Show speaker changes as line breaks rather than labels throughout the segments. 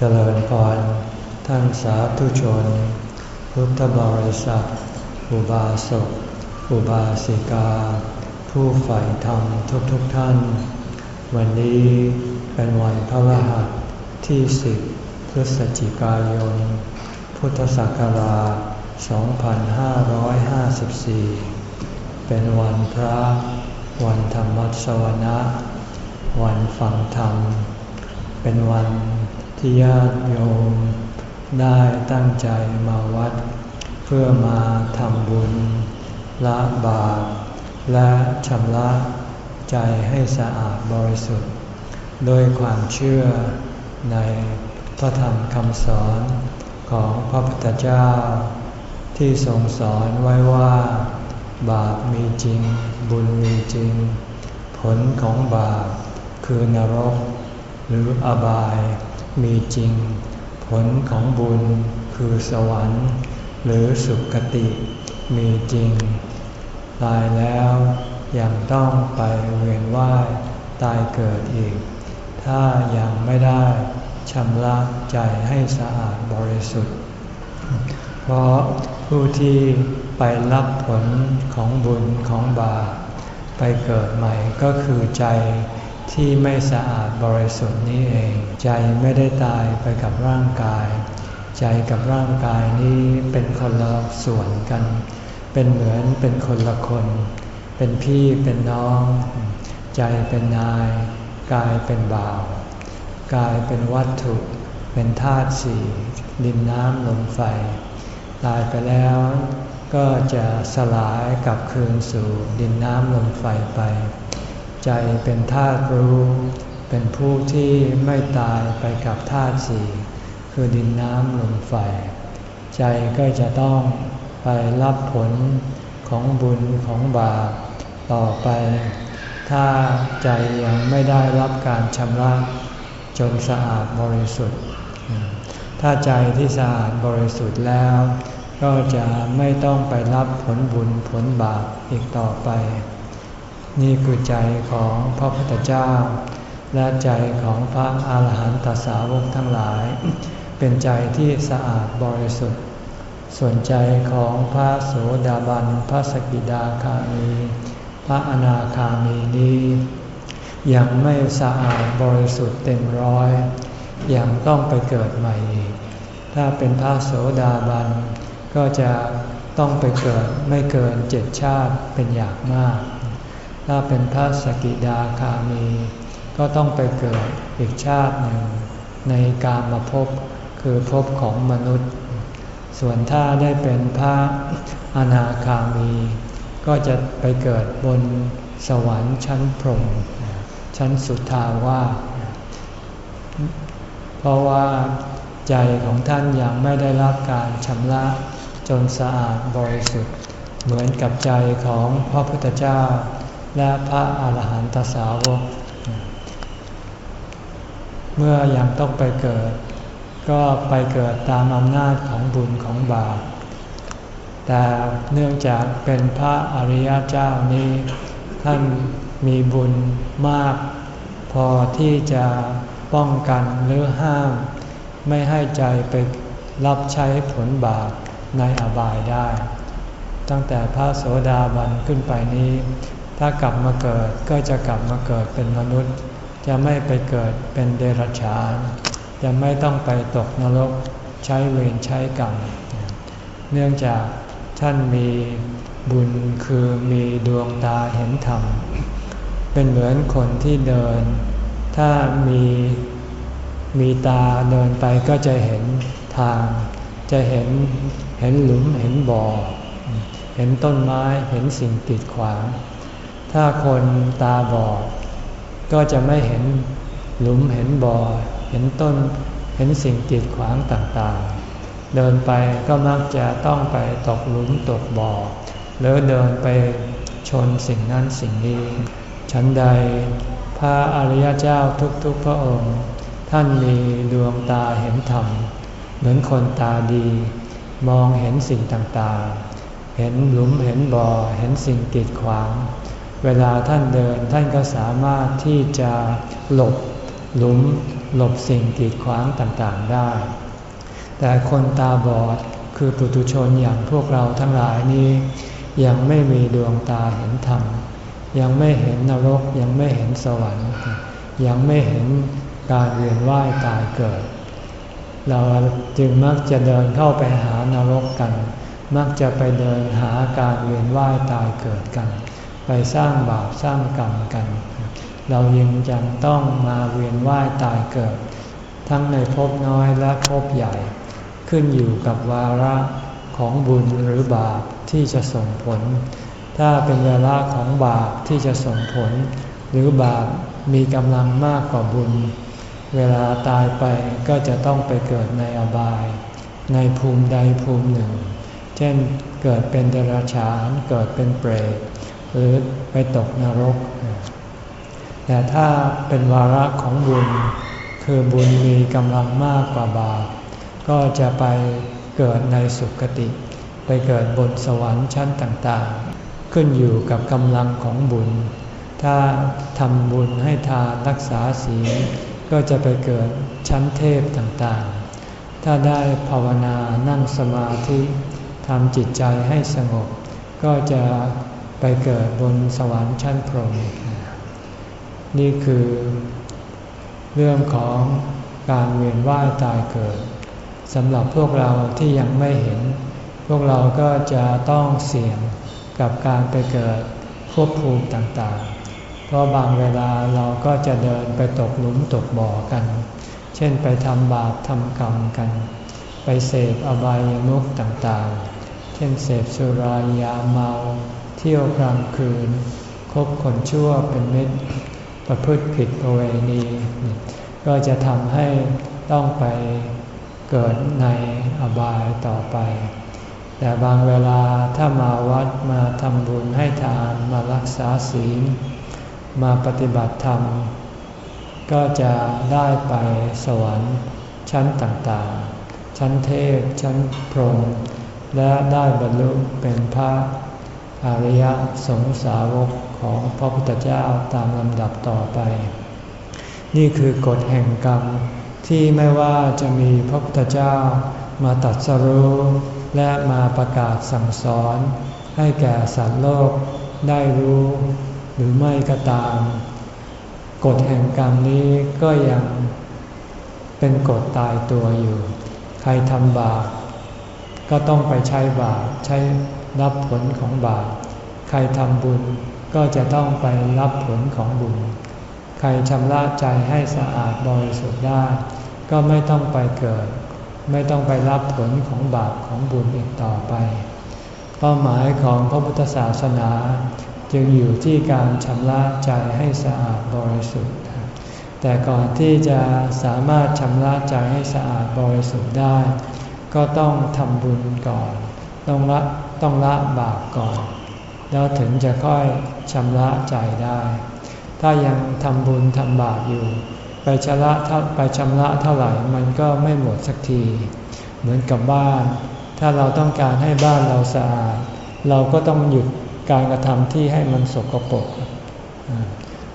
เจริญพรท่านสาธุชน พุทธบริษัท อุบาสก อุบาสิกา ผู้ใฝ่ธรรมทุกๆทท่าน วันนี้เป็นวันพระรหัสที่สิบพฤศจิกายน พุทธศักราช 2554 เป็นวันพระ วันธรรมสวนะ วันฟังธรรม เป็นวัน ที่ญาติโยมได้ตั้งใจมาวัด เพื่อมาทำบุญ ละบาปและชำระใจให้สะอาดบริสุทธิ์โดยความเชื่อในพระธรรมคำสอนของพระพุทธเจ้า ที่ทรงสอนไว้ว่า บาปมีจริง บุญมีจริง ผลของบาปคือนรกหรืออบาย มีจริง ผลของบุญคือสวรรค์ หรือสุคติมีจริง ตายแล้วยังต้องไปเวียนว่ายตายเกิดอีก ถ้ายังไม่ได้ชำระใจให้สะอาดบริสุทธิ์ เพราะผู้ที่ไปรับผลของบุญของบาปไปเกิดใหม่ก็คือใจ ที่ไม่สะอาดบริสุทธิ์นี้เอง ใจไม่ได้ตายไปกับร่างกาย ใจกับร่างกายนี้เป็นคนละส่วนกัน เป็นเหมือนเป็นคนละคน เป็นพี่เป็นน้อง ใจเป็นนาย กายเป็นบ่าว กายเป็นวัตถุ เป็นธาตุสี่ดินน้ำลมไฟ ตายไปแล้วก็จะสลายกลับคืนสู่ดินน้ำลมไฟไป ใจเป็นธาตุรู้ เป็นผู้ที่ไม่ตายไปกับธาตุสี่คือดินน้ำลมไฟ ใจก็จะต้องไปรับผลของบุญของบาปต่อไป ถ้าใจยังไม่ได้รับการชำระจนสะอาดบริสุทธิ์ ถ้าใจที่สะอาดบริสุทธิ์แล้ว ก็จะไม่ต้องไปรับผลบุญผลบาปอีกต่อไป นี่คือใจของพระพุทธเจ้า และใจของพระอาหารหันตสาวกทั้งหลาย เป็นใจที่สะอาดบริสุทธิ์ ส่วนใจของพระโสดาบัน พระสกิดาคามี พระอนาคามีนี้ยังไม่สะอาดบริสุทธิ์เต็มร้อย ยังต้องไปเกิดใหม่อีก ถ้าเป็นพระโสดาบัน ก็จะต้องไปเกิดไม่เกินเจ็ดชาติเป็นอย่างมาก ถ้าเป็นพระสกิดาคามี ก็ต้องไปเกิดอีกชาติหนึ่ง ในการมาพบคือพบของมนุษย์ ส่วนถ้าได้เป็นพระอนาคามี ก็จะไปเกิดบนสวรรค์ชั้นพรหมชั้นสุทาวาเพราะว่าใจของท่านยังไม่ได้รับการชำระจนสะอาดบริสุทธิ์ เหมือนกับใจของพระพุทธเจ้า และพระอาหารหันตสาวก เมื่อยังต้องไปเกิด ก็ไปเกิดตามอำนาจของบุญของบาป แต่เนื่องจากเป็นพระอริยเจ้านี้ ท่านมีบุญมาก พอที่จะป้องกันหรือห้าม ไม่ให้ใจไปรับใช้ผลบาปในอบายได้ ตั้งแต่พระโสดาบันขึ้นไปนี้ ถ้ากลับมาเกิดก็จะกลับมาเกิดเป็นมนุษย์ จะไม่ไปเกิดเป็นเดรัจฉาน จะไม่ต้องไปตกนรกใช้เวรใช้กรรม เนื่องจากท่านมีบุญคือมีดวงตาเห็นธรรม เป็นเหมือนคนที่เดิน ถ้ามีมีตาเดินไปก็จะเห็นทาง จะเห็นเห็นหลุมเห็นบ่อ เห็นต้นไม้เห็นสิ่งติดขวาง ถ้าคนตาบอด ก็จะไม่เห็นหลุมเห็นบ่อ เห็นต้นเห็นสิ่งกีดขวางต่างๆ เดินไปก็มักจะต้องไปตกหลุมตกบ่อ หรือเดินไปชนสิ่งนั้นสิ่งนี้ฉันใดพระอริยเจ้าทุกๆพระองค์ ท่านมีดวงตาเห็นธรรม เหมือนคนตาดี มองเห็นสิ่งต่างๆ เห็นหลุมเห็นบ่อเห็นสิ่งกีดขวาง เวลาท่านเดินท่านก็สามารถที่จะหลบหลุมหลบสิ่งกีดขวางต่างๆได้ แต่คนตาบอดคือปุถุชนอย่างพวกเราทั้งหลายนี้ ยังไม่มีดวงตาเห็นธรรม ยังไม่เห็นนรกยังไม่เห็นสวรรค์ ยังไม่เห็นการเวียนว่ายตายเกิด เราจึงมักจะเดินเข้าไปหานรกกัน มักจะไปเดินหาการเวียนว่ายตายเกิดกัน ไปสร้างบาปสร้างกรรมกัน เรายังจำต้องมาเวียนว่ายตายเกิด ทั้งในภพน้อยและภพใหญ่ ขึ้นอยู่กับวาระของบุญหรือบาปที่จะส่งผล ถ้าเป็นเวลาของบาปที่จะส่งผล หรือบาปมีกำลังมากกว่าบุญ เวลาตายไปก็จะต้องไปเกิดในอบาย ในภูมิใดภูมิหนึ่งเช่นเกิดเป็นเดรัจฉาน เกิดเป็นเปรต หรือไปตกนรก แต่ถ้าเป็นวาระของบุญ คือบุญมีกำลังมากกว่าบาปก็จะไปเกิดในสุคติ ไปเกิดบนสวรรค์ชั้นต่างๆ ขึ้นอยู่กับกำลังของบุญ ถ้าทำบุญให้ทานรักษาศีลก็จะไปเกิดชั้นเทพต่างๆ ถ้าได้ภาวนานั่งสมาธิทำจิตใจให้สงบ ก็จะ ไปเกิดบนสวรรค์ชั้นพรหมนี่คือ เรื่องของการเวียนว่ายตายเกิดสำหรับพวกเราที่ยังไม่เห็น พวกเราก็จะต้องเสี่ยงกับการไปเกิดควบภูมิต่างๆ เพราะบางเวลาเราก็จะเดินไปตกหลุมตกบ่อกัน เช่นไปทำบาปทำกรรมกัน ไปเสพอบายามุขต่างๆ เช่นเสพสุรายาเมา เที่ยวกลางคืน คบคนชั่วเป็นมิตร ประพฤติผิดประเวณี ก็จะทำให้ต้องไปเกิดในอบายต่อไป แต่บางเวลาถ้ามาวัดมาทำบุญให้ทานมารักษาศีล มาปฏิบัติธรรม ก็จะได้ไปสวรรค์ชั้นต่างๆ ชั้นเทพ ชั้นพรหมและได้บรรลุเป็นพระ อริยสงสาวกของพระพุทธเจ้าตามลำดับต่อไป นี่คือกฎแห่งกรรมที่ไม่ว่าจะมีพระพุทธเจ้ามาตัดสรู้และมาประกาศสั่งสอน ให้แก่สัตว์โลกได้รู้ หรือไม่ก็ตาม กฎแห่งกรรมนี้ก็ยังเป็นกฎตายตัวอยู่ ใครทำบาปก็ต้องไปใช้บาปใช้ รับผลของบาป ใครทำบุญก็จะต้องไปรับผลของบุญ ใครชำระใจให้สะอาดบริสุทธิ์ได้ ก็ไม่ต้องไปเกิด ไม่ต้องไปรับผลของบาปของบุญอีกต่อไป เป้าหมายของพระพุทธศาสนาจึงอยู่ที่การชำระใจให้สะอาดบริสุทธิ์ แต่ก่อนที่จะสามารถชำระใจให้สะอาดบริสุทธิ์ได้ ก็ต้องทำบุญก่อน ต้องละ ต้องละบาปก่อน แล้วถึงจะค่อยชำระใจได้ ถ้ายังทำบุญทำบาปอยู่ ไปชำระไปชำระเท่าไหร่มันก็ไม่หมดสักที เหมือนกับบ้าน ถ้าเราต้องการให้บ้านเราสะอาด เราก็ต้องหยุดการกระทำที่ให้มันสกปรก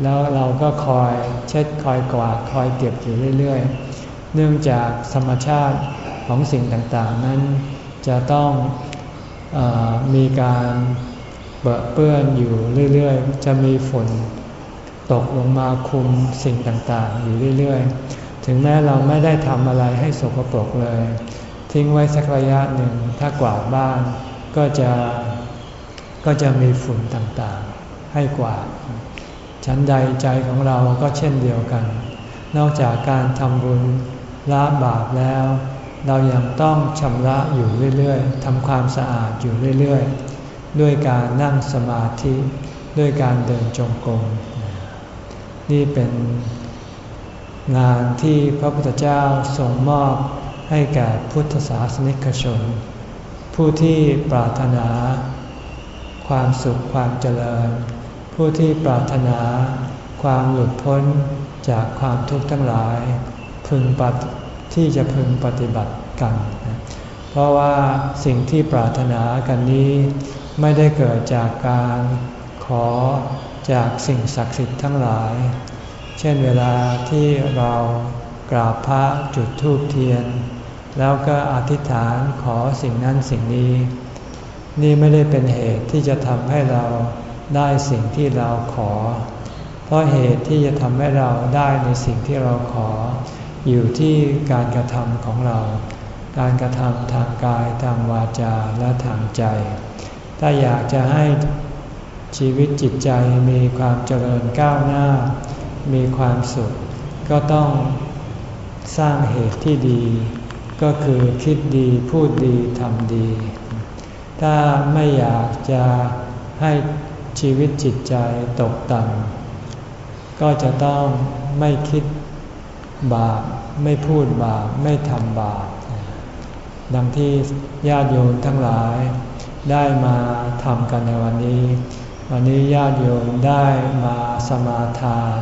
แล้วเราก็คอยเช็ดคอยกวาดคอยเก็บอยู่เรื่อยๆ เนื่องจากธรรมชาติของสิ่งต่างๆ นั้น จะต้อง มีการเปื้อนอยู่เรื่อยๆ จะมีฝนตกลงมาคุมสิ่งต่างๆ อยู่เรื่อยๆ ถึงแม้เราไม่ได้ทำอะไรให้สกปรกเลย ทิ้งไว้สักระยะหนึ่งถ้ากวาดบ้านก็จะก็จะมีฝุ่นต่างๆ ให้กวาดชั้นใดใจของเราก็เช่นเดียวกัน นอกจากการทำบุญละบาปแล้ว เรายังต้องชำระอยู่เรื่อยๆทำความสะอาดอยู่เรื่อยๆ ด้วยการนั่งสมาธิ ด้วยการเดินจงกรม นี่เป็นงานที่พระพุทธเจ้าทรงมอบให้แก่พุทธศาสนิกชน ผู้ที่ปรารถนา ความสุขความเจริญ ผู้ที่ปรารถนาความหลุดพ้นจากความทุกข์ทั้งหลายพึงปฏิ ที่จะพึงปฏิบัติกัน เพราะว่าสิ่งที่ปรารถนากันนี้ไม่ได้เกิดจากการขอจากสิ่งศักดิ์สิทธิ์ทั้งหลาย เช่นเวลาที่เรากราบพระจุดธูปเทียน แล้วก็อธิษฐานขอสิ่งนั้นสิ่งนี้ นี่ไม่ได้เป็นเหตุที่จะทำให้เราได้สิ่งที่เราขอ เพราะเหตุที่จะทำให้เราได้ในสิ่งที่เราขอ อยู่ที่การกระทำของเรา การกระทำทางกายทางวาจาและทางใจ ถ้าอยากจะให้ชีวิตจิตใจมีความเจริญก้าวหน้า มีความสุข ก็ต้องสร้างเหตุที่ดี ก็คือคิดดีพูดดีทำดี ถ้าไม่อยากจะให้ชีวิตจิตใจตกต่ำก็จะต้องไม่คิด บาปไม่พูดบาปไม่ทำบาปดังที่ญาติโยมทั้งหลายได้มาทำกันในวันนี้ วันนี้ญาติโยมได้มาสมาทาน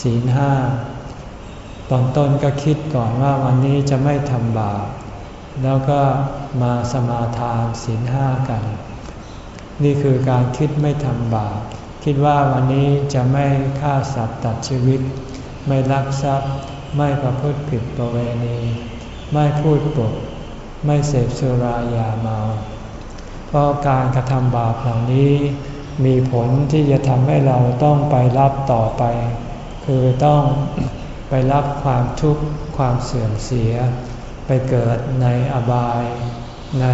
ศีลห้าตอนต้นก็คิดก่อนว่าวันนี้จะไม่ทำบาปแล้วก็มาสมาทานศีลห้ากัน นี่คือการคิดไม่ทำบาปคิดว่าวันนี้จะไม่ฆ่าสัตว์ตัดชีวิต ไม่ลักทรัพย์ ไม่ประพฤติผิดประเวณี ไม่พูดปด ไม่เสพสุรายาเมา เพราะการกระทำบาปเหล่านี้มีผลที่จะทำให้เราต้องไปรับต่อไป คือต้องไปรับความทุกข์ความเสื่อมเสีย ไปเกิดในอบาย ใน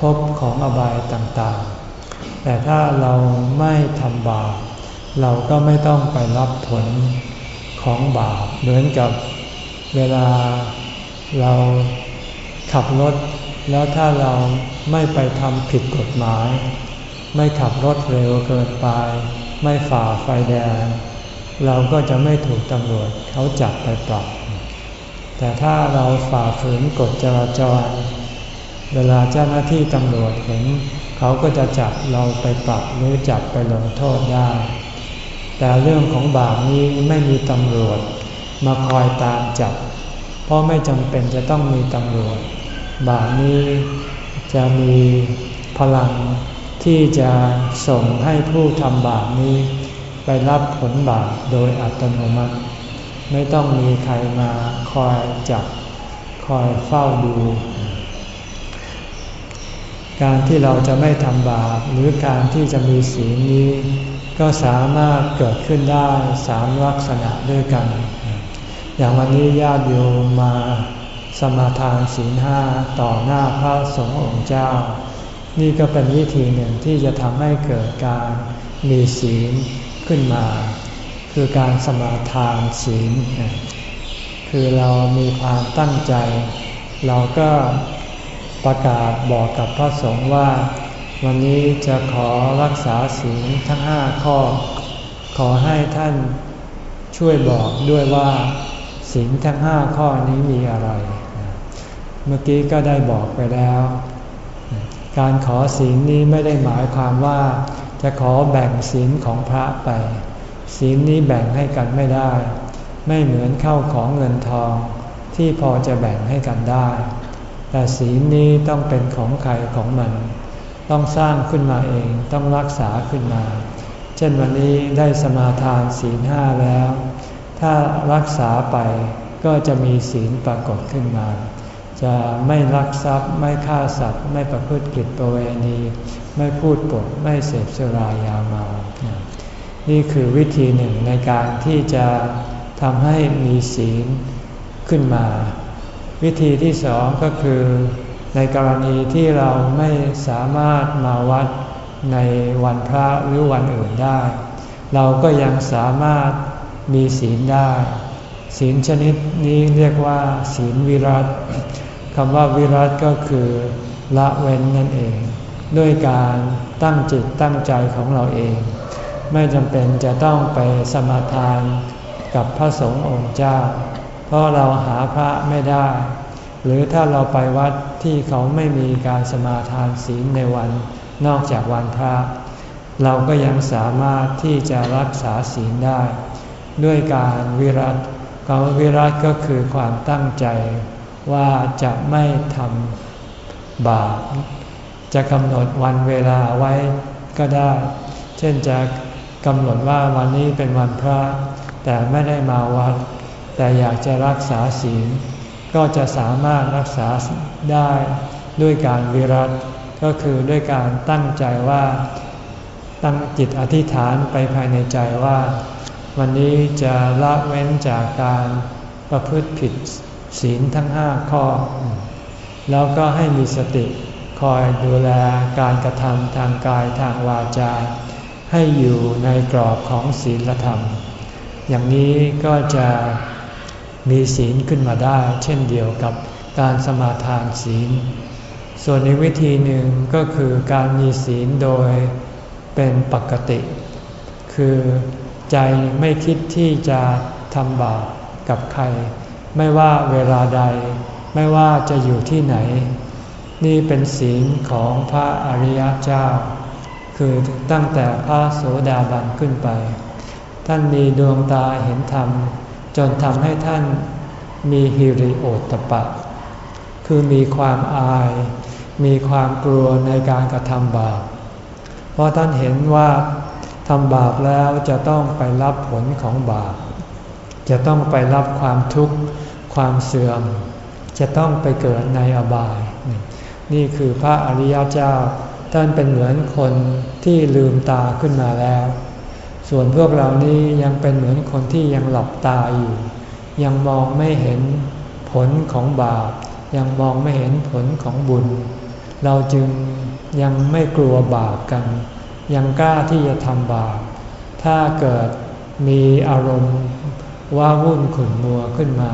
ภพของอบายต่างๆ แต่ถ้าเราไม่ทำบาปเราก็ไม่ต้องไปรับผล ของบาปเหมือนกับเวลาเราขับรถ แล้วถ้าเราไม่ไปทำผิดกฎหมาย ไม่ขับรถเร็วเกินไป ไม่ฝ่าไฟแดง เราก็จะไม่ถูกตำรวจเขาจับไปปรับ แต่ถ้าเราฝ่าฝืนกฎจราจร เวลาเจ้าหน้าที่ตำรวจเห็น เขาก็จะจับเราไปปรับหรือจับไปลงโทษได้ แต่เรื่องของบาปนี้ไม่มีตำรวจ มาคอยตามจับ เพราะไม่จำเป็นจะต้องมีตำรวจ บาปนี้จะมีพลังที่จะส่งให้ผู้ทำบาปนี้ ไปรับผลบาปโดยอัตโนมัติ ไม่ต้องมีใครมาคอยจับ คอยเฝ้าดู การที่เราจะไม่ทำบาปหรือการที่จะมีศีลนี้ ก็สามารถเกิดขึ้นได้สามลักษณะด้วยกัน อย่างวันนี้ญาติโยมมาสมาทานศีลห้าต่อหน้าพระสงฆ์องค์เจ้า นี่ก็เป็นวิธีหนึ่งที่จะทำให้เกิดการมีศีลขึ้นมา คือการสมาทานศีล คือเรามีความตั้งใจ เราก็ประกาศบอกกับพระสงฆ์ว่า วันนี้จะขอรักษาศีลทั้งห้าข้อ ขอให้ท่านช่วยบอกด้วยว่าศีลทั้งห้าข้อนี้มีอะไร เมื่อกี้ก็ได้บอกไปแล้ว การขอศีลนี้ไม่ได้หมายความว่า จะขอแบ่งศีลของพระไป ศีลนี้แบ่งให้กันไม่ได้ ไม่เหมือนเข้าของเงินทอง ที่พอจะแบ่งให้กันได้ แต่ศีลนี้ต้องเป็นของใครของมัน ต้องสร้างขึ้นมาเองต้องรักษาขึ้นมา เช่นวันนี้ได้สมาทานศีลห้าแล้ว ถ้ารักษาไปก็จะมีศีลปรากฏขึ้นมา จะไม่ลักทรัพย์ ไม่ฆ่าสัตว์ ไม่ประพฤติผิดประเวณี ไม่พูดปดไม่เสพสุรายาเมา นี่คือวิธีหนึ่งในการที่จะทำให้มีศีลขึ้นมา วิธีที่สองก็คือ ในกรณีที่เราไม่สามารถมาวัดในวันพระหรือวันอื่นได้ เราก็ยังสามารถมีศีลได้ ศีลชนิดนี้เรียกว่า ศีลวิรัตคำว่าวิรัตก็คือละเว้นนั่นเอง ด้วยการตั้งจิตตั้งใจของเราเอง ไม่จำเป็นจะต้องไปสมาทานกับพระสงฆ์องค์เจ้า เพราะเราหาพระไม่ได้ หรือถ้าเราไปวัดที่เขาไม่มีการสมาทานศีลในวันนอกจากวันพระ เราก็ยังสามารถที่จะรักษาศีลได้ ด้วยการวิรัตคำวิรัตก็คือความตั้งใจว่าจะไม่ทำบาปจะกำหนดวันเวลาไว้ก็ได้ เช่นจะกำหนดว่าวันนี้เป็นวันพระ แต่ไม่ได้มาวัด แต่อยากจะรักษาศีล ก็จะสามารถรักษาได้ด้วยการวิรัตก็คือด้วยการตั้งใจว่าตั้งจิตอธิษฐานไปภายในใจว่า วันนี้จะละเว้นจากการประพฤติผิดศีลทั้งห้าข้อ แล้วก็ให้มีสติคอยดูแลการกระทำทางกายทางวาจา ให้อยู่ในกรอบของศีลธรรม อย่างนี้ก็จะ มีศีลขึ้นมาได้ เช่นเดียวกับการสมาทานศีล ส่วนในวิธีหนึ่งก็คือการมีศีลโดยเป็นปกติ คือใจไม่คิดที่จะทำบาปกับใคร ไม่ว่าเวลาใด ไม่ว่าจะอยู่ที่ไหน นี่เป็นศีลของพระอริยเจ้า คือตั้งแต่พระโสดาบันขึ้นไป ท่านมีดวงตาเห็นธรรม จนทำให้ท่านมีฮิริโอตปะ คือมีความอาย มีความกลัวในการกระทำบาป เพราะท่านเห็นว่าทำบาปแล้วจะต้องไปรับผลของบาป จะต้องไปรับความทุกข์ ความเสื่อม จะต้องไปเกิดในอบาย นี่คือพระอริยเจ้า ท่านเป็นเหมือนคนที่ลืมตาขึ้นมาแล้ว ส่วนพวกเรานี้ยังเป็นเหมือนคนที่ยังหลับตาอยู่ ยังมองไม่เห็นผลของบาป ยังมองไม่เห็นผลของบุญ เราจึงยังไม่กลัวบาปกัน ยังกล้าที่จะทำบาป ถ้าเกิดมีอารมณ์ว่าวุ่นขุ่นมัวขึ้นมา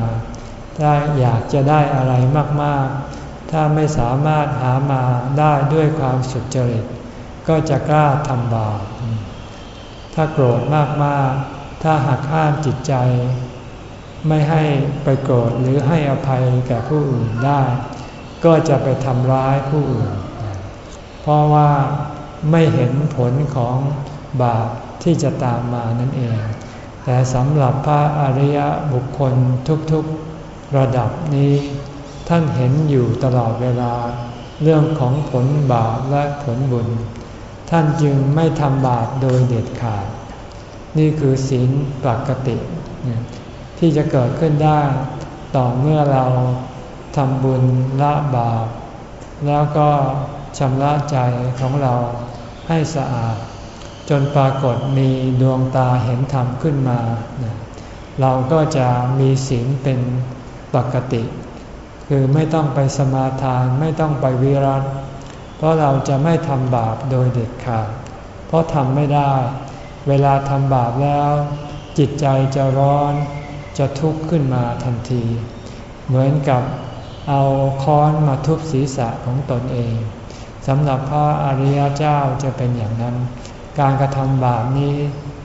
ถ้าอยากจะได้อะไรมากๆ ถ้าไม่สามารถหามาได้ด้วยความสุจริต ก็จะกล้าทำบาป ถ้าโกรธมากๆ ถ้าหักห้ามจิตใจ ไม่ให้ไปโกรธหรือให้อภัยแก่ผู้อื่นได้ ก็จะไปทำร้ายผู้อื่น เพราะว่าไม่เห็นผลของบาปที่จะตามมานั่นเอง แต่สำหรับพระอริยบุคคลทุกๆระดับนี้ ท่านเห็นอยู่ตลอดเวลา เรื่องของผลบาปและผลบุญ ท่านจึงไม่ทำบาปโดยเด็ดขาด นี่คือศีลปกติ ที่จะเกิดขึ้นได้ต่อเมื่อเราทำบุญละบาป แล้วก็ชำระใจของเราให้สะอาด จนปรากฏมีดวงตาเห็นธรรมขึ้นมา เราก็จะมีศีลเป็นปกติ คือไม่ต้องไปสมาทานไม่ต้องไปวิรัต เพราะเราจะไม่ทำบาปโดยเด็ดขาด เพราะทำไม่ได้ เวลาทำบาปแล้ว จิตใจจะร้อน จะทุกข์ขึ้นมาทันที เหมือนกับเอาค้อนมาทุบศีรษะของตนเองสำหรับพระอริยเจ้าจะเป็นอย่างนั้น การกระทำบาปนี้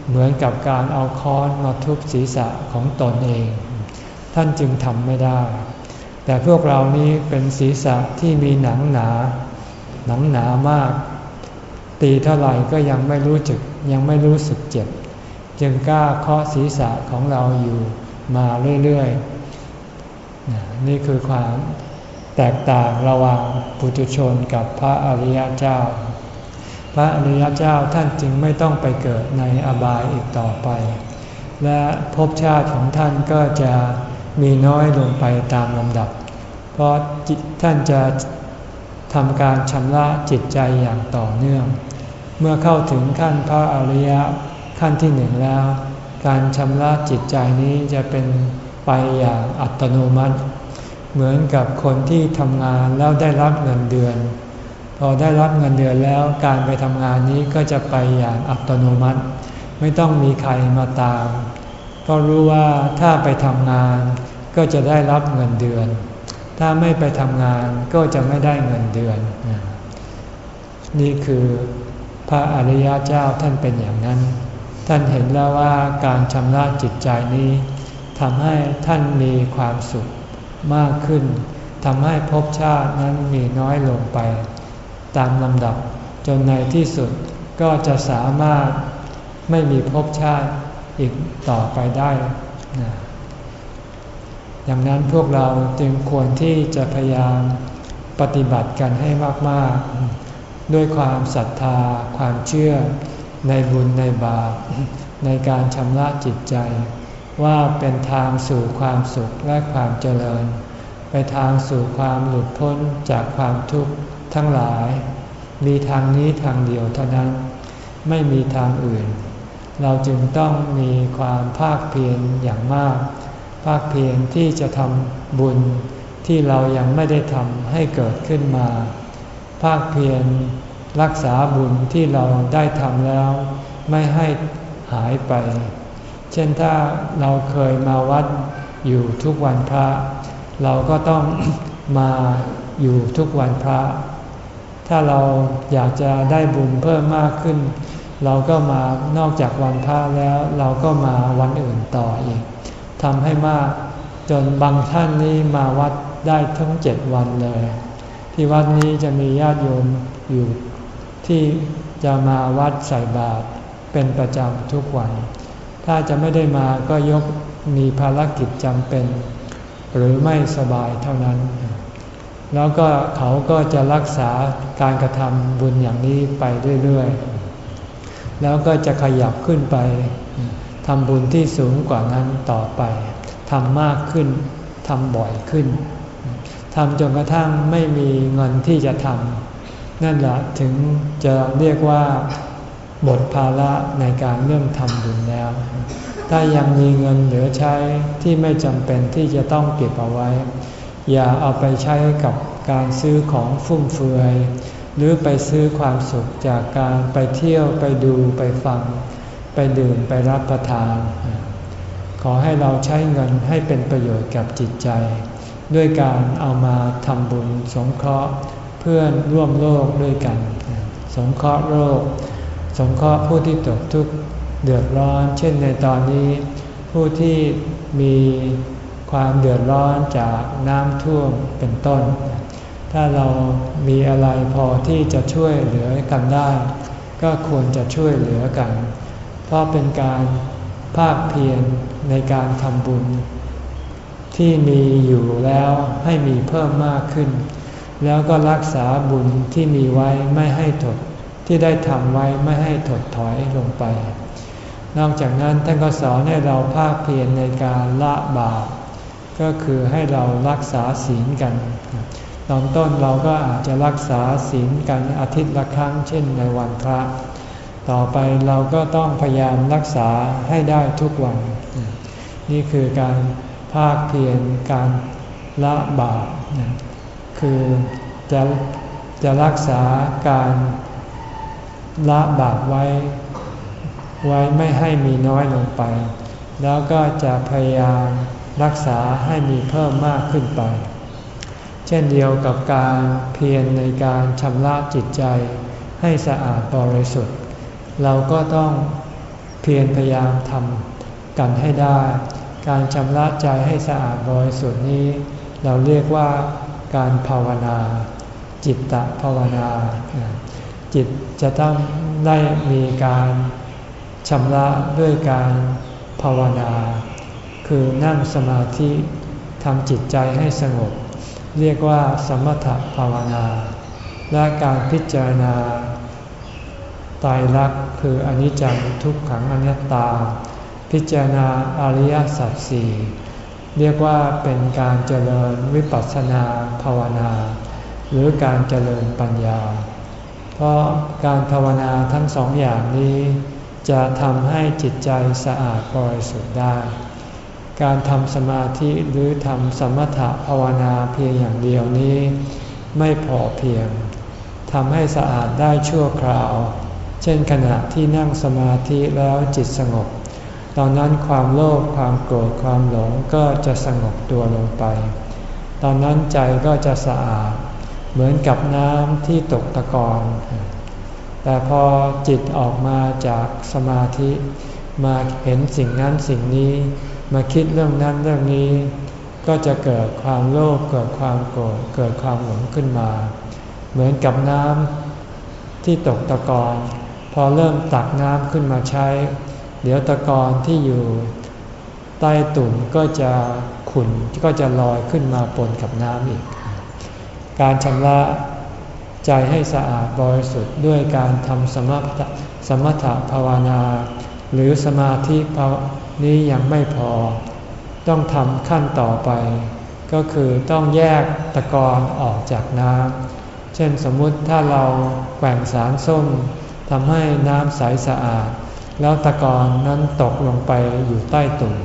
เหมือนกับการเอาค้อนมาทุบศีรษะของตนเอง ท่านจึงทำไม่ได้ แต่พวกเรานี้เป็นศีรษะที่มีหนังหนา หนังหนามาก ตีเท่าไหร่ก็ยังไม่รู้จึกยังไม่รู้สึกเจ็บ จึงกล้าเคาะศีรษะของเราอยู่มาเรื่อยๆ นี่คือความแตกต่างระหว่างปุถุชนกับพระอริยเจ้า พระอริยเจ้าท่านจึงไม่ต้องไปเกิดในอบายอีกต่อไป และภพชาติของท่านก็จะมีน้อยลงไปตามลำดับ เพราะท่านจะ ทำการชำระจิตใจอย่างต่อเนื่อง เมื่อเข้าถึงขั้นพระอริยะขั้นที่หนึ่งแล้ว การชำระจิตใจนี้จะเป็นไปอย่างอัตโนมัติ เหมือนกับคนที่ทำงานแล้วได้รับเงินเดือน พอได้รับเงินเดือนแล้วการไปทำงานนี้ก็จะไปอย่างอัตโนมัติ ไม่ต้องมีใครมาตาม เพราะรู้ว่าถ้าไปทำงานก็จะได้รับเงินเดือน ถ้าไม่ไปทำงานก็จะไม่ได้เงินเดือน นี่คือพระอริยเจ้าท่านเป็นอย่างนั้น ท่านเห็นแล้วว่าการชำระจิตใจนี้ทำให้ท่านมีความสุขมากขึ้นทำให้ภพชาตินั้นมีน้อยลงไป ตามลำดับจนในที่สุดก็จะสามารถไม่มีภพชาติอีกต่อไปได้นะ ดังนั้นพวกเราจึงควรที่จะพยายามปฏิบัติกันให้มาก ๆ ด้วยความศรัทธา ความเชื่อ ในบุญในบาปในการชำระจิตใจ ว่าเป็นทางสู่ความสุขและความเจริญ ไปทางสู่ความหลุดพ้นจากความทุกข์ทั้งหลาย มีทางนี้ทางเดียวเท่านั้น ไม่มีทางอื่น เราจึงต้องมีความภาคเพียรอย่างมาก ภาคเพียรที่จะทำบุญที่เรายังไม่ได้ทำให้เกิดขึ้นมา ภาคเพียรรักษาบุญที่เราได้ทำแล้ว ไม่ให้หายไป เช่นถ้าเราเคยมาวัดอยู่ทุกวันพระ เราก็ต้องมาอยู่ทุกวันพระ ถ้าเราอยากจะได้บุญเพิ่มมากขึ้น เราก็มานอกจากวันพระแล้ว เราก็มาวันอื่นต่ออีก ทำให้มาก จนบางท่านนี้มาวัดได้ทั้งเจ็ดวันเลย ที่วัดนี้จะมีญาติโยมอยู่ที่จะมาวัดใส่บาตรเป็นประจำทุกวัน ถ้าจะไม่ได้มาก็ยกมีภารกิจจำเป็น หรือไม่สบายเท่านั้น แล้วก็เขาก็จะรักษาการกระทำบุญอย่างนี้ไปเรื่อยๆ แล้วก็จะขยับขึ้นไป ทำบุญที่สูงกว่านั้นต่อไปทำมากขึ้นทำบ่อยขึ้นทำจนกระทั่งไม่มีเงินที่จะทำนั่นแหละถึงจะเรียกว่าหมดภาระในการเรื่องทำบุญแล้ว ถ้ายังมีเงินเหลือใช้ที่ไม่จำเป็นที่จะต้องเก็บเอาไว้ อย่าเอาไปใช้กับการซื้อของฟุ่มเฟือย หรือไปซื้อความสุขจากการไปเที่ยวไปดูไปฟัง ไปดื่มไปรับประทาน ขอให้เราใช้เงินให้เป็นประโยชน์กับจิตใจ ด้วยการเอามาทำบุญสงเคราะห์เพื่อนร่วมโลกด้วยกัน สงเคราะห์โลกสงเคราะห์ผู้ที่ตกทุกข์เดือดร้อน เช่นในตอนนี้ ผู้ที่มีความเดือดร้อนจากน้ำท่วมเป็นต้น ถ้าเรามีอะไรพอที่จะช่วยเหลือกันได้ ก็ควรจะช่วยเหลือกัน เพราะเป็นการภาคเพียรในการทำบุญ ที่มีอยู่แล้วให้มีเพิ่มมากขึ้น แล้วก็รักษาบุญที่มีไว้ไม่ให้ถดที่ได้ทำไว้ไม่ให้ถดถอยลงไป นอกจากนั้นท่านก็สอนให้เราภาคเพียรในการละบาปก็คือให้เรารักษาศีลกัน ตอนต้นเราก็อาจจะรักษาศีลกันอาทิตย์ละครั้ง เช่นในวันพระ ต่อไปเราก็ต้องพยายามรักษาให้ได้ทุกวัน นี่คือการภาคเพียรการละบาปคือจะจะรักษาการละบาปไว้ ไว้ไม่ให้มีน้อยลงไป แล้วก็จะพยายามรักษาให้มีเพิ่มมากขึ้นไป เช่นเดียวกับการเพียรในการชำระจิตใจให้สะอาดบริสุทธิ์ เราก็ต้องเพียรพยายามทำกันให้ได้ การชำระใจให้สะอาดบริสุทธิ์นี้ เราเรียกว่าการภาวนา จิตตภาวนา จิตจะต้องได้มีการชำระด้วยการภาวนา คือนั่งสมาธิทำจิตใจให้สงบ เรียกว่าสมถภาวนา และการพิจารณาตายรัก คืออนิจจังทุกขังอนัตตา พิจารณาอริยสัจสี่เรียกว่าเป็นการเจริญวิปัสสนาภาวนา หรือการเจริญปัญญา เพราะการภาวนาทั้งสองอย่างนี้ จะทำให้จิตใจสะอาดบริสุทธิ์ได้ การทำสมาธิหรือทำสมถะภาวนาเพียงอย่างเดียวนี้ ไม่พอเพียงทำให้สะอาดได้ชั่วคราว เช่นขณะที่นั่งสมาธิแล้วจิตสงบ ตอนนั้นความโลภความโกรธความหลงก็จะสงบตัวลงไป ตอนนั้นใจก็จะสะอาด เหมือนกับน้ำที่ตกตะกอนแต่พอจิตออกมาจากสมาธิมาเห็นสิ่งนั้นสิ่งนี้ มาคิดเรื่องนั้นเรื่องนี้ ก็จะเกิดความโลภเกิดความโกรธเกิดความหลงขึ้นมา เหมือนกับน้ำที่ตกตะกอน พอเริ่มตักน้ำขึ้นมาใช้ เดี๋ยวตะกอนที่อยู่ใต้ตุ่มก็จะขุ่นก็จะลอยขึ้นมาปนกับน้ำอีก การชำระใจให้สะอาดบริสุทธิ์ด้วยการทำสมถสมถภาวนา หรือสมาธินี้ยังไม่พอ ต้องทำขั้นต่อไป ก็คือต้องแยกตะกอนออกจากน้ำเช่นสมมุติถ้าเราแกว่งสารส้ม ทำให้น้ำใสสะอาด แล้วตะกอนนั้นตกลงไปอยู่ใต้ตุ่ม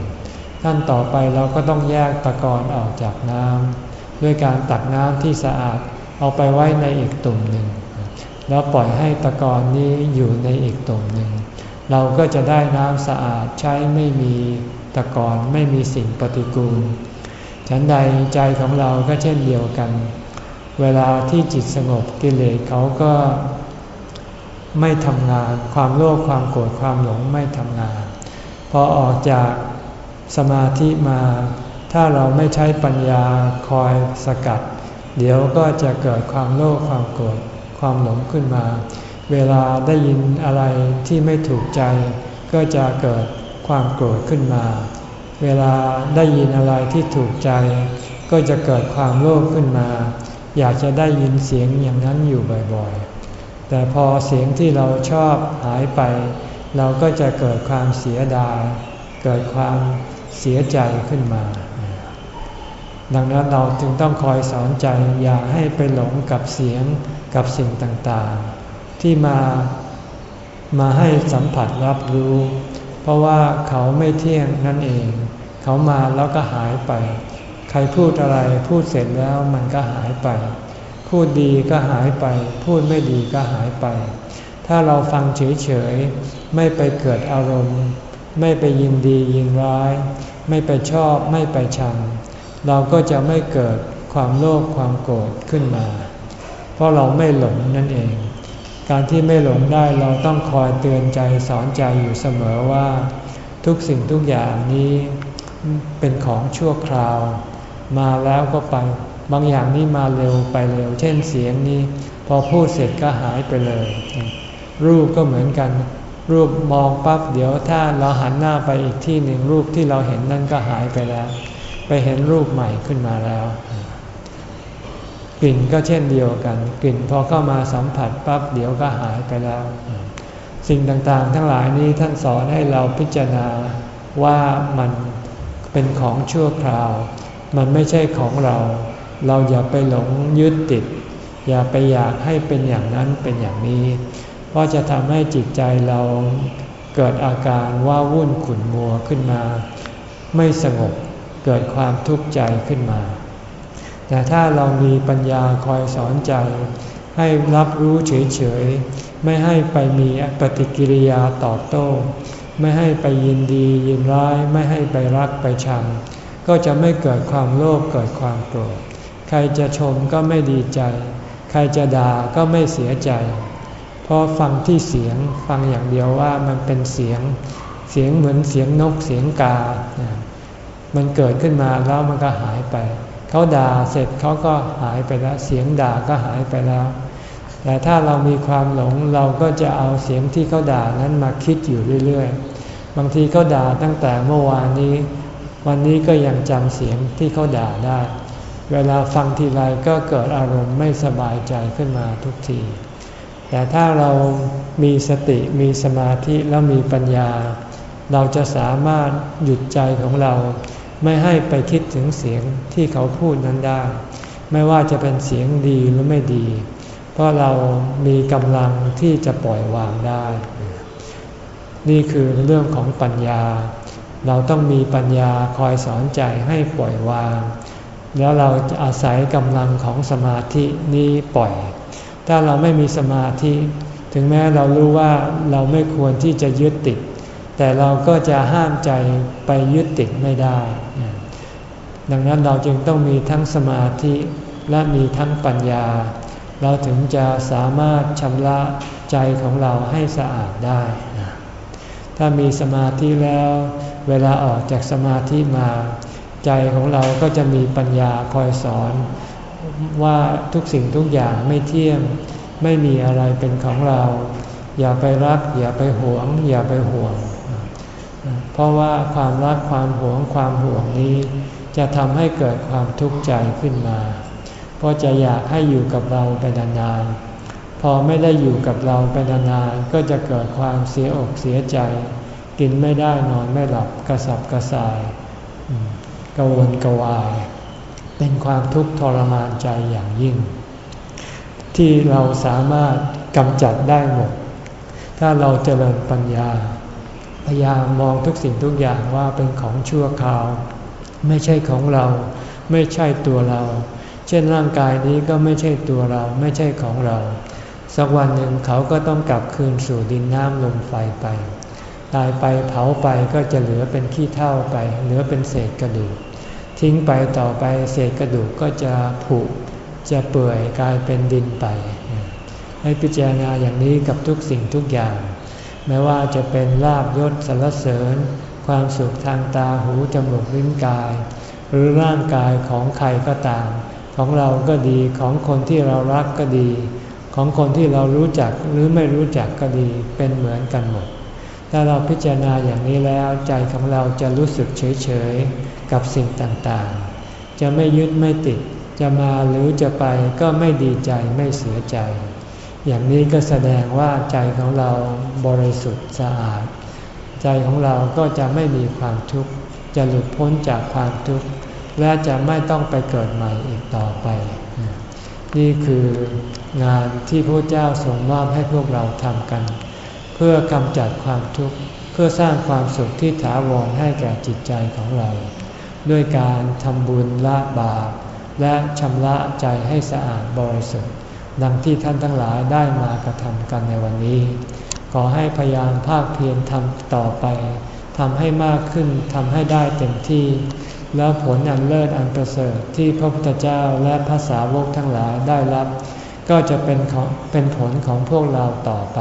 ขั้นต่อไปเราก็ต้องแยกตะกอนออกจากน้ำด้วยการตักน้ำที่สะอาดเอาไปไว้ในอีกตุ่มหนึ่ง แล้วปล่อยให้ตะกอนนี้อยู่ในอีกตุ่มหนึ่ง เราก็จะได้น้ำสะอาดใช้ไม่มีตะกอนไม่มีสิ่งปฏิกูล ฉันใดใจของเราก็เช่นเดียวกัน เวลาที่จิตสงบกิเลสเขาก็ ไม่ทำงาน ความโลภความโกรธความหลงไม่ทำงาน พอออกจากสมาธิมา ถ้าเราไม่ใช้ปัญญาคอยสกัด เดี๋ยวก็จะเกิดความโลภความโกรธความหลงขึ้นมา เวลาได้ยินอะไรที่ไม่ถูกใจ ก็จะเกิดความโกรธขึ้นมา เวลาได้ยินอะไรที่ถูกใจ ก็จะเกิดความโลภขึ้นมา อยากจะได้ยินเสียงอย่างนั้นอยู่บ่อยๆ แต่พอเสียงที่เราชอบหายไป เราก็จะเกิดความเสียดาย เกิดความเสียใจขึ้นมา ดังนั้นเราจึงต้องคอยสอนใจอย่าให้ไปหลงกับเสียงกับสิ่งต่างๆ ที่มามาให้สัมผัสรับรู้ เพราะว่าเขาไม่เที่ยงนั่นเอง เขามาแล้วก็หายไป ใครพูดอะไรพูดเสร็จแล้วมันก็หายไป พูดดีก็หายไป พูดไม่ดีก็หายไป ถ้าเราฟังเฉยๆ ไม่ไปเกิดอารมณ์ ไม่ไปยินดียินร้าย ไม่ไปชอบไม่ไปชัง เราก็จะไม่เกิดความโลภความโกรธขึ้นมา เพราะเราไม่หลงนั่นเอง การที่ไม่หลงได้เราต้องคอยเตือนใจสอนใจอยู่เสมอว่า ทุกสิ่งทุกอย่างนี้เป็นของชั่วคราว มาแล้วก็ไป บางอย่างนี่มาเร็วไปเร็ว เช่นเสียงนี้พอพูดเสร็จก็หายไปเลย รูปก็เหมือนกัน รูปมองปั๊บเดี๋ยวถ้าเราหันหน้าไปอีกที่หนึ่งรูปที่เราเห็นนั่นก็หายไปแล้ว ไปเห็นรูปใหม่ขึ้นมาแล้วกลิ่นก็เช่นเดียวกัน กลิ่นพอเข้ามาสัมผัสปั๊บเดี๋ยวก็หายไปแล้ว สิ่งต่างๆ ทั้งหลายนี้ท่านสอนให้เราพิจารณาว่ามันเป็นของชั่วคราว มันไม่ใช่ของเรา เราอย่าไปหลงยึดติด อย่าไปอยากให้เป็นอย่างนั้นเป็นอย่างนี้ เพราะจะทำให้จิตใจเราเกิดอาการว่าวุ่นขุ่นมัวขึ้นมา ไม่สงบเกิดความทุกข์ใจขึ้นมา แต่ถ้าเรามีปัญญาคอยสอนใจ ให้รับรู้เฉยๆ ไม่ให้ไปมีปฏิกิริยาตอบโต้ ไม่ให้ไปยินดียินร้าย ไม่ให้ไปรักไปชังก็จะไม่เกิดความโลภเกิดความโกรธ ใครจะชมก็ไม่ดีใจ ใครจะด่าก็ไม่เสียใจ เพราะฟังที่เสียงฟังอย่างเดียวว่ามันเป็นเสียง เสียงเหมือนเสียงนกเสียงกา มันเกิดขึ้นมาแล้วมันก็หายไป เขาด่าเสร็จเขาก็หายไปแล้ว เสียงด่าก็หายไปแล้ว แต่ถ้าเรามีความหลงเราก็จะเอาเสียงที่เขาด่านั้นมาคิดอยู่เรื่อยๆ บางทีเขาด่าตั้งแต่เมื่อวานนี้ วันนี้ก็ยังจำเสียงที่เขาด่าได้ เวลาฟังทีไรก็เกิดอารมณ์ไม่สบายใจขึ้นมาทุกที แต่ถ้าเรามีสติมีสมาธิแล้วมีปัญญา เราจะสามารถหยุดใจของเรา ไม่ให้ไปคิดถึงเสียงที่เขาพูดนั้นได้ ไม่ว่าจะเป็นเสียงดีหรือไม่ดี เพราะเรามีกำลังที่จะปล่อยวางได้ นี่คือเรื่องของปัญญา เราต้องมีปัญญาคอยสอนใจให้ปล่อยวาง แล้วเราจะอาศัยกำลังของสมาธินี้ปล่อย ถ้าเราไม่มีสมาธิ ถึงแม้เรารู้ว่าเราไม่ควรที่จะยึดติด แต่เราก็จะห้ามใจไปยึดติดไม่ได้ ดังนั้นเราจึงต้องมีทั้งสมาธิและมีทั้งปัญญา เราถึงจะสามารถชำระใจของเราให้สะอาดได้ ถ้ามีสมาธิแล้ว เวลาออกจากสมาธิมา ใจของเราก็จะมีปัญญาคอยสอนว่าทุกสิ่งทุกอย่างไม่เที่ยง ไม่มีอะไรเป็นของเรา อย่าไปรัก อย่าไปหวง อย่าไปห่วง เพราะว่าความรักความหวงความห่วงนี้ จะทำให้เกิดความทุกข์ใจขึ้นมา เพราะจะอยากให้อยู่กับเราไปนานๆ พอไม่ได้อยู่กับเราไปนานๆ ก็จะเกิดความเสียอกเสียใจ กินไม่ได้นอนไม่หลับกระสับกระส่าย กวนกวาย เป็นความทุกข์ทรมานใจอย่างยิ่ง ที่เราสามารถกำจัดได้หมด ถ้าเราเจริญปัญญา พยายามมองทุกสิ่งทุกอย่างว่าเป็นของชั่วคราว ไม่ใช่ของเรา ไม่ใช่ตัวเรา เช่นร่างกายนี้ก็ไม่ใช่ตัวเรา ไม่ใช่ของเรา สักวันหนึ่งเขาก็ต้องกลับคืนสู่ดินน้ำลมไฟไป ตายไปเผาไปก็จะเหลือเป็นขี้เท่าไป เหลือเป็นเศษกระดูก ทิ้งไปต่อไปเศษกระดูกก็จะผุจะเปื่อยกลายเป็นดินไป ให้พิจารณาอย่างนี้กับทุกสิ่งทุกอย่าง ไม่ว่าจะเป็นลาบยศสรรเสริญ ความสุขทางตาหูจมูกลิ้นกาย หรือร่างกายของใครก็ตาม ของเราก็ดีของคนที่เรารักก็ดี ของคนที่เรารู้จักหรือไม่รู้จักก็ดีเป็นเหมือนกันหมด ถ้าเราพิจารณาอย่างนี้แล้วใจของเราจะรู้สึกเฉยๆ กับสิ่งต่างๆ จะไม่ยึดไม่ติด จะมาหรือจะไปก็ไม่ดีใจไม่เสียใจ อย่างนี้ก็แสดงว่าใจของเราบริสุทธิ์สะอาด ใจของเราก็จะไม่มีความทุกข์ จะหลุดพ้นจากความทุกข์ และจะไม่ต้องไปเกิดใหม่อีกต่อไป นี่คืองานที่พระเจ้าทรงมอบให้พวกเราทำกัน พื่อกำจัดความทุกข์ เพื่อสร้างความสุขที่ถาวรให้แก่จิตใจของเรา ด้วยการทำบุญละบาปและชำระใจให้สะอาดบริสุทธิ์ดังที่ท่านทั้งหลายได้มากระทำกันในวันนี้ ขอให้พยายามภาคเพียรทำต่อไปทำให้มากขึ้นทำให้ได้เต็มที่ แล้วผลอันเลิศอันประเสริฐที่พระพุทธเจ้าและภาษาวกทั้งหลายได้รับ ก็จะเป็นของเป็นผลของพวกเราต่อไป